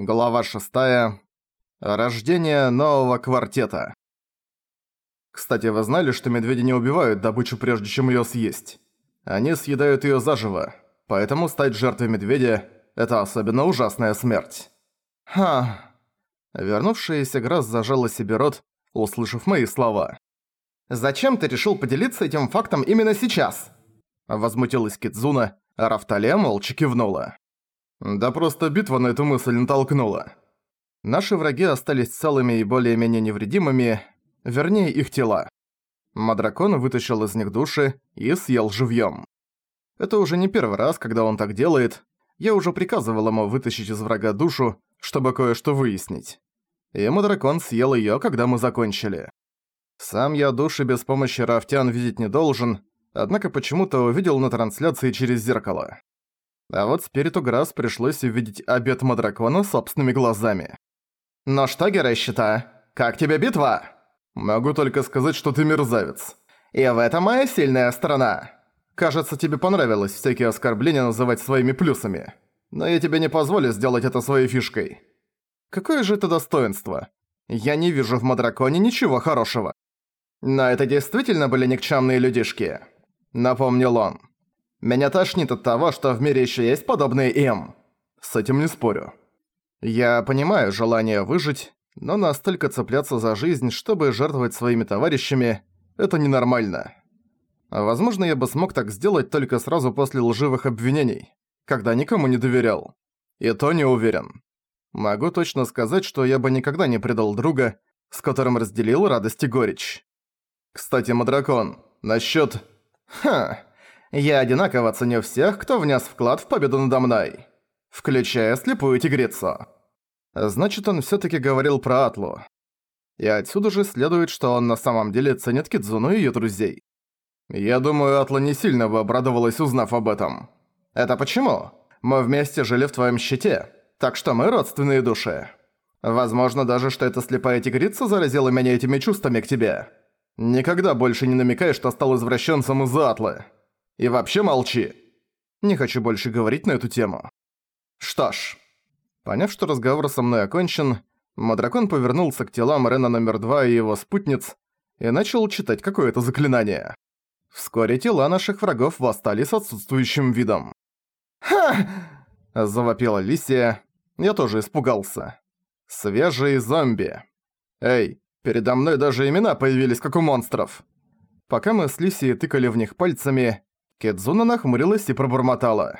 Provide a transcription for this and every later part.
Глава 6. Рождение нового квартета. Кстати, вы знали, что медведи не убивают добычу прежде чем её съесть? Они съедают её заживо, поэтому стать жертвой медведя – это особенно ужасная смерть. Ха. Вернувшаяся Грасс зажала себе рот, услышав мои слова. «Зачем ты решил поделиться этим фактом именно сейчас?» Возмутилась Кидзуна, а Рафталия молча кивнула. Да просто битва на эту мысль натолкнула. Наши враги остались целыми и более-менее невредимыми, вернее их тела. Мадракон вытащил из них души и съел живьем. Это уже не первый раз, когда он так делает. Я уже приказывал ему вытащить из врага душу, чтобы кое-что выяснить. И Мадракон съел ее, когда мы закончили. Сам я души без помощи рафтян видеть не должен, однако почему-то увидел на трансляции через зеркало. А вот Спириту Грасс пришлось увидеть обед Мадракона собственными глазами. «Ну что, герой щита, как тебе битва?» «Могу только сказать, что ты мерзавец». «И в этом моя сильная сторона. Кажется, тебе понравилось всякие оскорбления называть своими плюсами. Но я тебе не позволю сделать это своей фишкой». «Какое же это достоинство? Я не вижу в Мадраконе ничего хорошего». «Но это действительно были никчемные людишки», — напомнил он. Меня тошнит от того, что в мире еще есть подобные им. С этим не спорю. Я понимаю желание выжить, но настолько цепляться за жизнь, чтобы жертвовать своими товарищами, это ненормально. Возможно, я бы смог так сделать только сразу после лживых обвинений, когда никому не доверял. И то не уверен. Могу точно сказать, что я бы никогда не предал друга, с которым разделил радость и горечь. Кстати, Мадракон, насчёт... Ха, я одинаково ценю всех, кто внес вклад в победу надо мной. Включая слепую тигрицу. Значит, он всё-таки говорил про Атлу. И отсюда же следует, что он на самом деле ценит Кидзуну и её друзей. Я думаю, Атла не сильно бы обрадовалась, узнав об этом. Это почему? Мы вместе жили в твоём щите, так что мы родственные души. Возможно даже, что эта слепая тигрица заразила меня этими чувствами к тебе. Никогда больше не намекай, что стал извращенцем из-за Атлы. И вообще молчи. Не хочу больше говорить на эту тему. Что ж. Поняв, что разговор со мной окончен, Мадракон повернулся к телам Рена номер два и его спутниц и начал читать какое-то заклинание. Вскоре тела наших врагов восстали с отсутствующим видом. «Ха!» – завопила Лисия. Я тоже испугался. Свежие зомби. Эй, передо мной даже имена появились, как у монстров. Пока мы с Лисией тыкали в них пальцами, Кедзуна нахмурилась и пробормотала.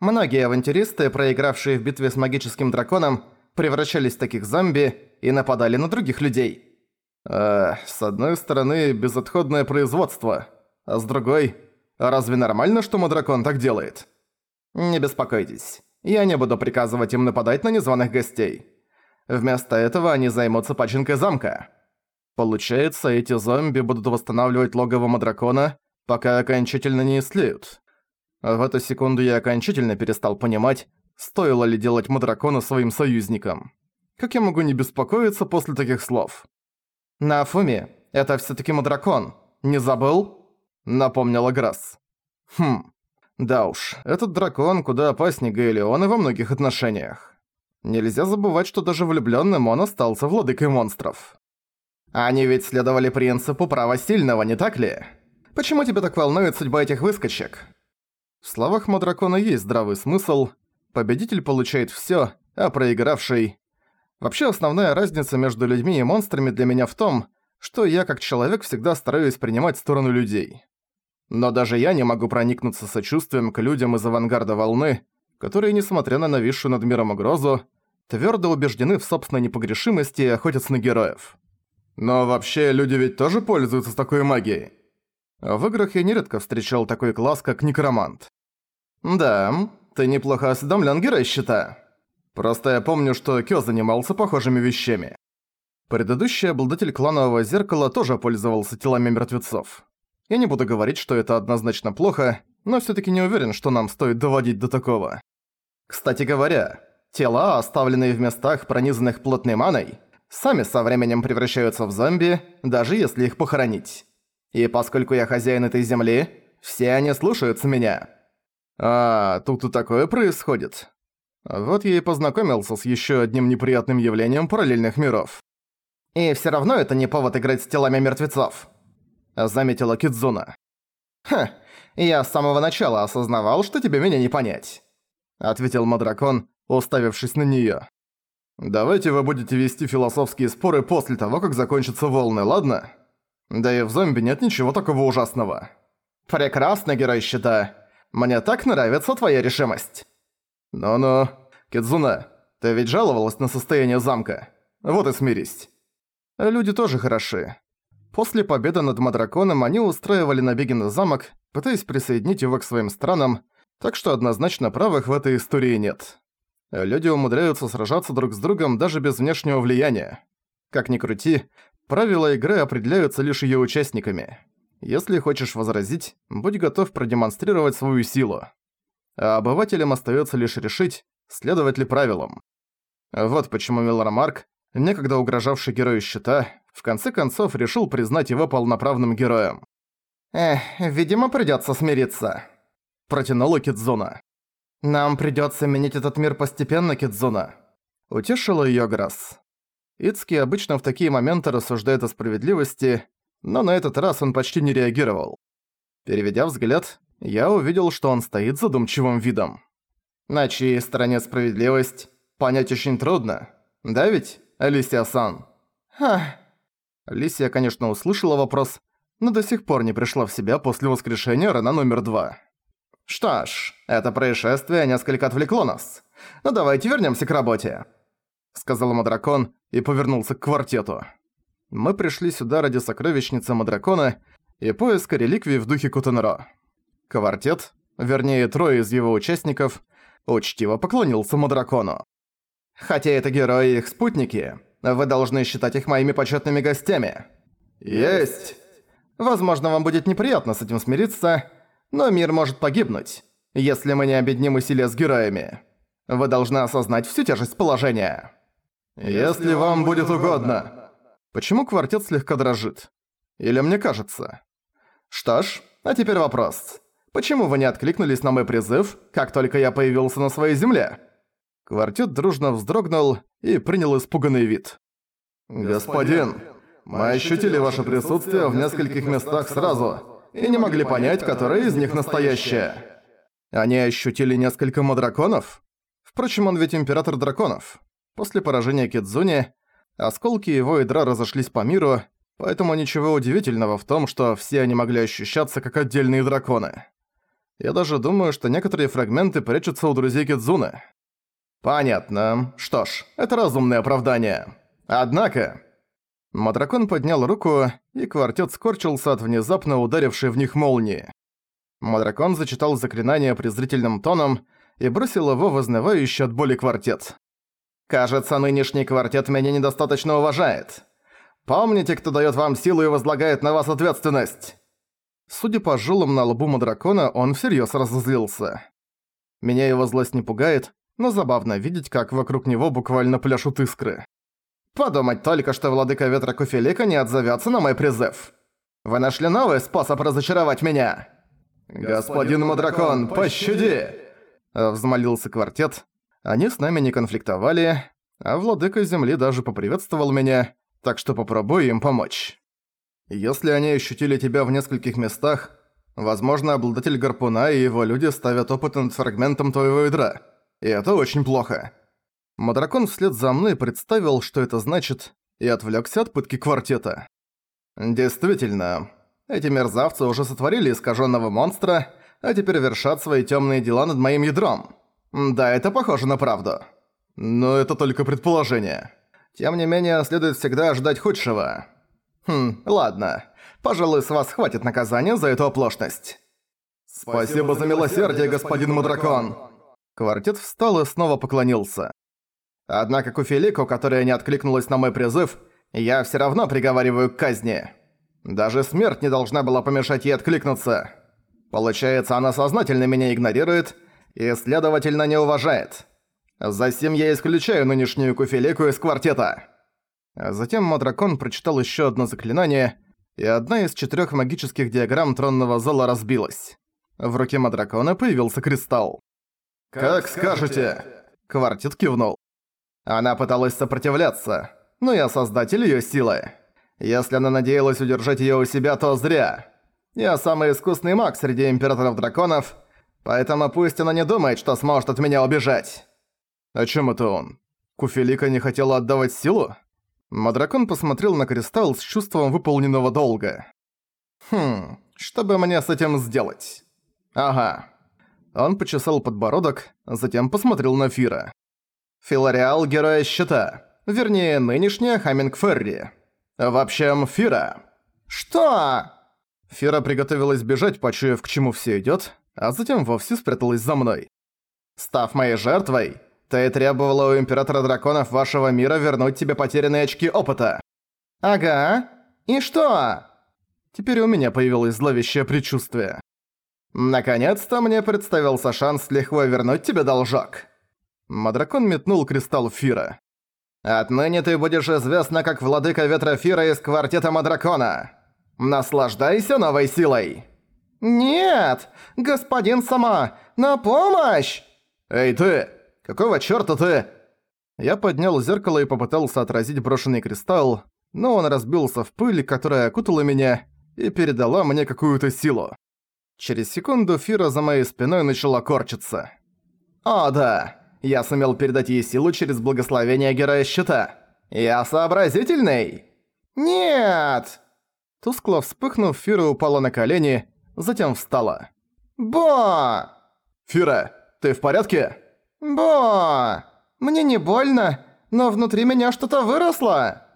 Многие авантюристы, проигравшие в битве с магическим драконом, превращались в таких зомби и нападали на других людей. Э, с одной стороны, безотходное производство, а с другой, разве нормально, что Мадракон так делает? Не беспокойтесь, я не буду приказывать им нападать на незваных гостей. Вместо этого они займутся починкой замка. Получается, эти зомби будут восстанавливать логово Мадракона пока окончательно не истлеют. В эту секунду я окончательно перестал понимать, стоило ли делать Мадракона своим союзником. Как я могу не беспокоиться после таких слов? «Нафуми, это всё-таки Мадракон, не забыл?» Напомнила Грасс. Хм, да уж, этот дракон куда опаснее Гаэлеона во многих отношениях. Нельзя забывать, что даже влюблённым он остался владыкой монстров. Они ведь следовали принципу права сильного, не так ли? Почему тебя так волнует судьба этих выскочек?» В словах Мадракона есть здравый смысл. Победитель получает всё, а проигравший... Вообще основная разница между людьми и монстрами для меня в том, что я как человек всегда стараюсь принимать сторону людей. Но даже я не могу проникнуться сочувствием к людям из авангарда волны, которые, несмотря на нависшую над миром угрозу, твёрдо убеждены в собственной непогрешимости и охотятся на героев. Но вообще люди ведь тоже пользуются такой магией. В играх я нередко встречал такой класс, как Некромант. Да, ты неплохо осведомлен, герой щита. Просто я помню, что Кё занимался похожими вещами. Предыдущий обладатель кланового зеркала тоже пользовался телами мертвецов. Я не буду говорить, что это однозначно плохо, но всё-таки не уверен, что нам стоит доводить до такого. Кстати говоря, тела, оставленные в местах, пронизанных плотной маной, сами со временем превращаются в зомби, даже если их похоронить. И поскольку я хозяин этой земли, все они слушаются меня. А, тут и такое происходит. Вот я и познакомился с еще одним неприятным явлением параллельных миров. «И все равно это не повод играть с телами мертвецов», — заметила Кидзуна. «Ха, я с самого начала осознавал, что тебе меня не понять», — ответил Мадракон, уставившись на неё. «Давайте вы будете вести философские споры после того, как закончатся волны, ладно? Да и в зомби нет ничего такого ужасного». «Прекрасно, герой щита. Мне так нравится твоя решимость». «Ну-ну, Кидзуна, ты ведь жаловалась на состояние замка. Вот и смирись». Люди тоже хороши. После победы над Мадраконом они устраивали набеги на замок, пытаясь присоединить его к своим странам, так что однозначно правых в этой истории нет. Люди умудряются сражаться друг с другом даже без внешнего влияния. Как ни крути, правила игры определяются лишь её участниками. Если хочешь возразить, будь готов продемонстрировать свою силу. А обывателям остаётся лишь решить, следовать ли правилам. Вот почему Милрамарк, некогда угрожавший герою щита, в конце концов решил признать его полноправным героем. «Эх, видимо, придётся смириться», – протянула Кидзуна. «Нам придётся менять этот мир постепенно, Кидзуна», – утешила её Грасс. Ицки обычно в такие моменты рассуждает о справедливости, но на этот раз он почти не реагировал. Переведя взгляд, я увидел, что он стоит задумчивым видом. На чьей стороне справедливость, понять очень трудно. Да ведь, Алисия-сан? Ха. Алисия, конечно, услышала вопрос, но до сих пор не пришла в себя после воскрешения рана номер два. «Что ж, это происшествие несколько отвлекло нас. Но ну, давайте вернемся к работе», — сказал Мадракон и повернулся к квартету. Мы пришли сюда ради сокровищницы Мадракона и поиска реликвий в духе Кутенро. Квартет, вернее трое из его участников, учтиво поклонился Мадракону. «Хотя это герои и их спутники, вы должны считать их моими почетными гостями». «Есть!» «Возможно, вам будет неприятно с этим смириться, но мир может погибнуть, если мы не объединим усилия с героями. Вы должны осознать всю тяжесть положения. Если вам будет угодно. Почему квартет слегка дрожит? Или мне кажется? Что ж, а теперь вопрос. Почему вы не откликнулись на мой призыв, как только я появился на своей земле? Квартет дружно вздрогнул и принял испуганный вид. «Господин, мы ощутили ваше присутствие в нескольких местах сразу и не могли понять, которая из них настоящая. Они ощутили несколько мадраконов? Впрочем, он ведь император драконов. После поражения Кидзуни, осколки его ядра разошлись по миру, поэтому ничего удивительного в том, что все они могли ощущаться как отдельные драконы. Я даже думаю, что некоторые фрагменты прячутся у друзей Кидзуны. Понятно. Что ж, это разумное оправдание. Однако... Мадракон поднял руку, и квартет скорчился от внезапно ударившей в них молнии. Мадракон зачитал заклинание презрительным тоном и бросил его вознывающий от боли квартет. «Кажется, нынешний квартет меня недостаточно уважает. Помните, кто даёт вам силу и возлагает на вас ответственность?» Судя по жилам на лбу Мадракона, он всерьёз разозлился. Меня его злость не пугает, но забавно видеть, как вокруг него буквально пляшут искры. Подумать только, что владыка ветра Куфелика не отзовётся на мой призыв. Вы нашли новый способ разочаровать меня? «Господин Мадракон, пощади!» Взмолился квартет. Они с нами не конфликтовали, а владыка Земли даже поприветствовал меня, так что попробую им помочь. Если они ощутили тебя в нескольких местах, возможно, обладатель гарпуна и его люди ставят опыт над фрагментом твоего ядра. И это очень плохо. Мадракон вслед за мной представил, что это значит, и отвлекся от пытки квартета. Действительно, эти мерзавцы уже сотворили искаженного монстра, а теперь вершат свои темные дела над моим ядром. Да, это похоже на правду. Но это только предположение. Тем не менее, следует всегда ожидать худшего. Хм, ладно. Пожалуй, с вас хватит наказания за эту оплошность. Спасибо за милосердие, господин Мадракон. Квартет встал и снова поклонился. Однако Куфелику, которая не откликнулась на мой призыв, я всё равно приговариваю к казни. Даже смерть не должна была помешать ей откликнуться. Получается, она сознательно меня игнорирует и, следовательно, не уважает. Засим я исключаю нынешнюю Куфелику из квартета. Затем Мадракон прочитал ещё одно заклинание, и одна из четырёх магических диаграмм тронного зала разбилась. В руке Мадракона появился кристалл. «Как скажете!» Квартет кивнул. Она пыталась сопротивляться, но я создатель её силы. Если она надеялась удержать её у себя, то зря. Я самый искусный маг среди императоров драконов, поэтому пусть она не думает, что сможет от меня убежать. О чём это он? Куфелика не хотела отдавать силу? Мадракон посмотрел на кристалл с чувством выполненного долга. Хм, что бы мне с этим сделать? Ага. Он почесал подбородок, затем посмотрел на Фира. Филариал Героя Щита. Вернее, нынешняя Хамминг Ферри. В общем, Фира. Что? Фира приготовилась бежать, почуяв, к чему все идет, а затем вовсе спряталась за мной. Став моей жертвой, ты требовала у Императора Драконов вашего мира вернуть тебе потерянные очки опыта. Ага. И что? Теперь у меня появилось зловещее предчувствие. Наконец-то мне представился шанс легко вернуть тебе должок. Мадракон метнул кристалл Фира. «Отныне ты будешь известна как владыка ветра Фира из квартета Мадракона. Наслаждайся новой силой!» «Нет! Господин Сама! На помощь!» «Эй ты! Какого чёрта ты?» Я поднял зеркало и попытался отразить брошенный кристалл, но он разбился в пыль, которая окутала меня и передала мне какую-то силу. Через секунду Фира за моей спиной начала корчиться. «О да! Я сумел передать ей силу через благословение Героя Щита. Я сообразительный!» «Нет!» Тускло вспыхнув, Фира упала на колени, затем встала. «Бо!» «Фира, ты в порядке?» «Бо! Мне не больно, но внутри меня что-то выросло!»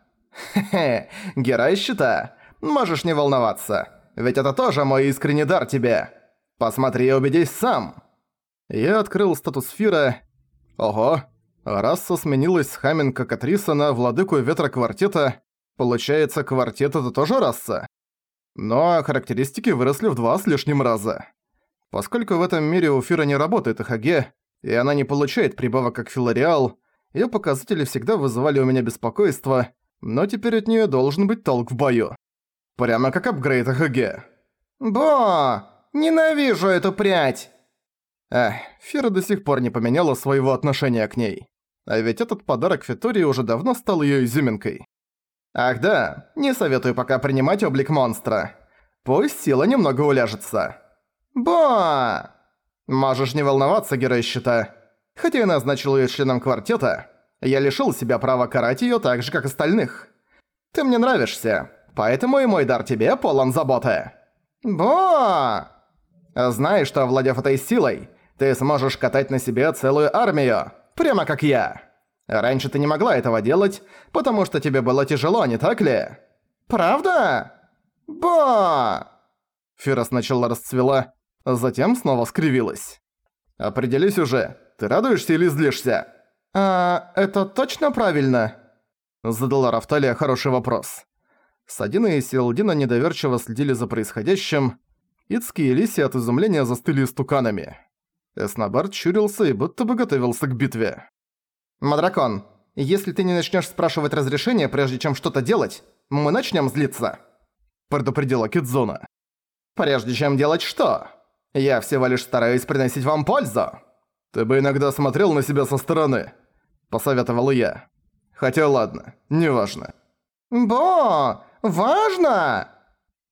«Хе-хе, герой щита, можешь не волноваться, ведь это тоже мой искренний дар тебе. Посмотри и убедись сам!» Я открыл статус Фира Ого, раса сменилась с Хаменка Катриса на владыку ветра квартета. Получается, квартет это тоже раса? Но характеристики выросли в два с лишним раза. Поскольку в этом мире у Фира не работает ХГ, и она не получает прибавок как Филариал, её показатели всегда вызывали у меня беспокойство, но теперь от неё должен быть толк в бою. Прямо как апгрейд ХГ. «Бо! Ненавижу эту прядь!» Эх, Фира до сих пор не поменяла своего отношения к ней. А ведь этот подарок Фитории уже давно стал её изюминкой. Ах да, не советую пока принимать облик монстра. Пусть сила немного уляжется. Ба! Можешь не волноваться, герой щита. Хотя я назначил её членом квартета, я лишил себя права карать её так же, как остальных. Ты мне нравишься, поэтому и мой дар тебе полон заботы. Ба! Знаешь, что, овладев этой силой, ты сможешь катать на себе целую армию, прямо как я. Раньше ты не могла этого делать, потому что тебе было тяжело, не так ли? Правда? Ба! Фира сначала расцвела, затем снова скривилась. Определись уже, ты радуешься или злишься? А, это точно правильно? Задала Рафталия хороший вопрос. Садина и Силдина недоверчиво следили за происходящим. Ицки и Лиси от изумления застыли стуканами. Эснобард чурился и будто бы готовился к битве. «Мадракон, если ты не начнешь спрашивать разрешения, прежде чем что-то делать, мы начнем злиться», — предупредила Кидзуна. «Прежде чем делать что? Я всего лишь стараюсь приносить вам пользу». «Ты бы иногда смотрел на себя со стороны», — посоветовал я. «Хотя ладно, неважно». «Бо, важно!»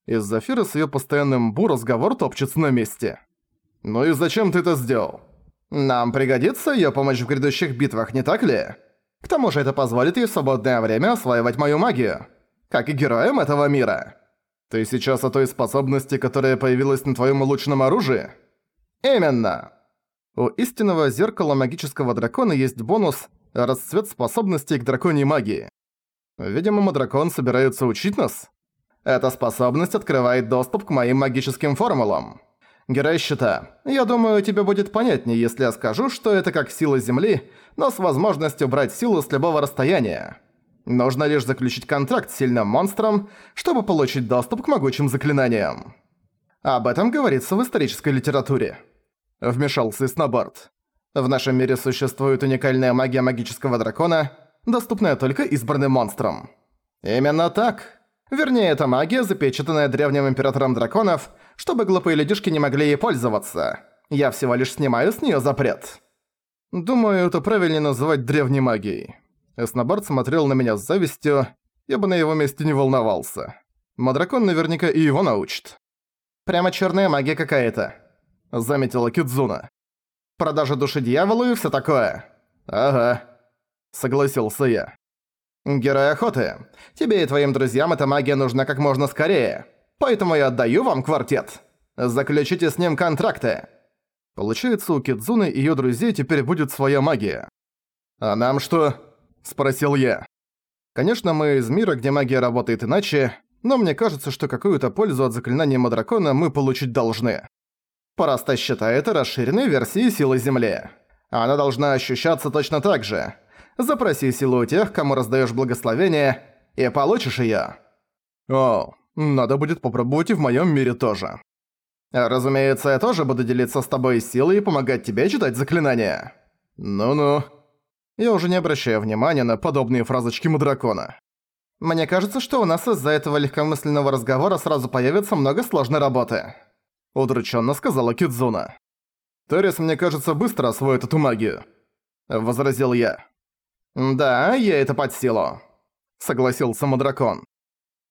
Из-за с её постоянным бу разговор топчется на месте. «Ну и зачем ты это сделал?» «Нам пригодится её помощь в грядущих битвах, не так ли? К тому же это позволит ей в свободное время осваивать мою магию, как и героям этого мира». «Ты сейчас о той способности, которая появилась на твоём улучшенном оружии?» «Именно!» У истинного зеркала магического дракона есть бонус «Расцвет способностей к драконьей магии». Видимо, дракон собирается учить нас. Эта способность открывает доступ к моим магическим формулам. Герой щита, я думаю, тебе будет понятнее, если я скажу, что это как сила Земли, но с возможностью брать силу с любого расстояния. Нужно лишь заключить контракт с сильным монстром, чтобы получить доступ к могучим заклинаниям. Об этом говорится в исторической литературе. Вмешался Снобард. В нашем мире существует уникальная магия магического дракона, доступная только избранным монстрам. Именно так. Вернее, это магия, запечатанная древним императором драконов, чтобы глупые людишки не могли ей пользоваться. Я всего лишь снимаю с неё запрет. Думаю, это правильнее называть древней магией. Эснобард смотрел на меня с завистью, я бы на его месте не волновался. Мадракон наверняка и его научит. «Прямо черная магия какая-то», — заметила Кидзуна. «Продажа души дьяволу и всё такое». «Ага», — согласился я. «Герой охоты, тебе и твоим друзьям эта магия нужна как можно скорее, поэтому я отдаю вам квартет. Заключите с ним контракты». Получается, у Кидзуны и её друзей теперь будет своя магия. «А нам что?» – спросил я. Конечно, мы из мира, где магия работает иначе, но мне кажется, что какую-то пользу от заклинания Мадракона мы получить должны. Просто считает это расширенной версией силы Земли. Она должна ощущаться точно так же. Запроси силу у тех, кому раздаешь благословение, и получишь её. О, надо будет попробовать и в моём мире тоже. Разумеется, я тоже буду делиться с тобой силой и помогать тебе читать заклинания. Ну-ну. Я уже не обращаю внимания на подобные фразочки Мудракона. Мне кажется, что у нас из-за этого легкомысленного разговора сразу появится много сложной работы. Удрученно сказала Кидзуна. Торис, мне кажется, быстро освоит эту магию. Возразил я. Да, ей это под силу. Согласился Мудракон.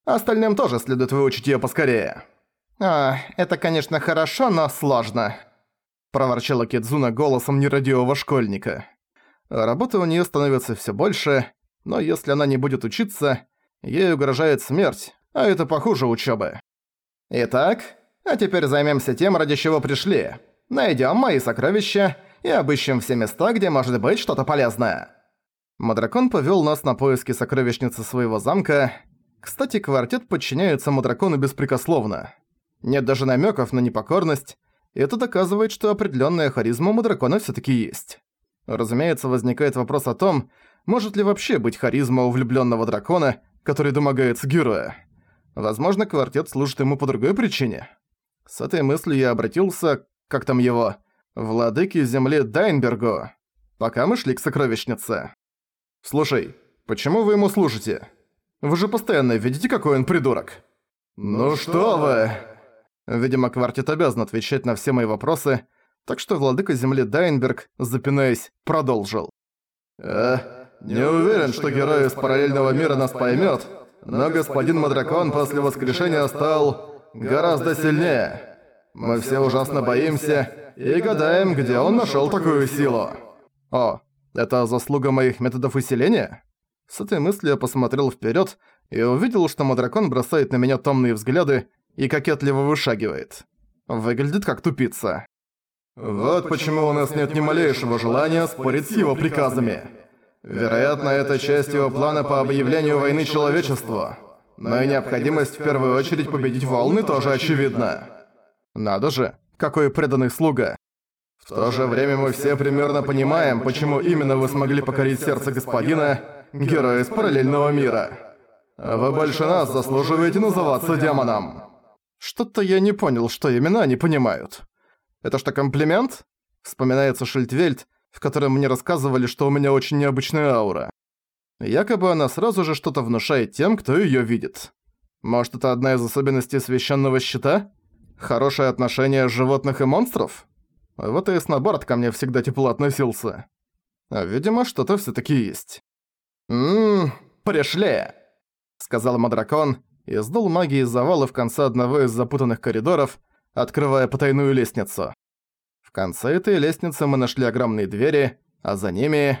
Остальным тоже следует выучить её поскорее. «А, это, конечно, хорошо, но сложно», – проворчала Кидзуна голосом нерадивого школьника. Работы у нее становится все больше, но если она не будет учиться, ей угрожает смерть, а это похуже учебы. Итак, а теперь займемся тем, ради чего пришли. Найдем мои сокровища и обыщем все места, где может быть что-то полезное. Мадракон повел нас на поиски сокровищницы своего замка. Кстати, квартет подчиняется Мадракону беспрекословно. Нет даже намеков на непокорность, это доказывает, что определенная харизма у дракона все таки есть. Разумеется, возникает вопрос о том, может ли вообще быть харизма у влюбленного дракона, который домогается героя. Возможно, квартет служит ему по другой причине. С этой мыслью я обратился, как там его, владыке земли Дайнбергу, пока мы шли к сокровищнице. «Слушай, почему вы ему служите? Вы же постоянно видите, какой он придурок». «Ну что вы!» Видимо, квартет обязан отвечать на все мои вопросы, так что владыка земли Дайнберг, запинаясь, продолжил. «Э, не уверен, что герой из параллельного мира нас поймет, но господин Мадракон после воскрешения стал гораздо сильнее. Мы все ужасно боимся и гадаем, где он нашел такую силу». «О, это заслуга моих методов усиления?» С этой мыслью я посмотрел вперед и увидел, что Мадракон бросает на меня томные взгляды, и кокетливо вышагивает. Выглядит как тупица. Вот почему у нас нет ни малейшего желания спорить с его приказами. Вероятно, это часть его плана по объявлению войны человечеству. Но и необходимость в первую очередь победить волны тоже очевидна. Надо же, какой преданный слуга. В то же время мы все примерно понимаем, почему именно вы смогли покорить сердце господина, героя из параллельного мира. Вы больше нас заслуживаете называться демоном. Что-то я не понял, что именно они понимают. Это что, комплимент? Вспоминается Шильдвельд, в котором мне рассказывали, что у меня очень необычная аура. Якобы она сразу же что-то внушает тем, кто её видит. Может, это одна из особенностей священного щита? Хорошее отношение животных и монстров? Вот и Снобард ко мне всегда тепло относился. А, видимо, что-то всё-таки есть. «Ммм, пришли!» — сказал Мадракон, и сдул магии из завала в конце одного из запутанных коридоров, открывая потайную лестницу. В конце этой лестницы мы нашли огромные двери, а за ними...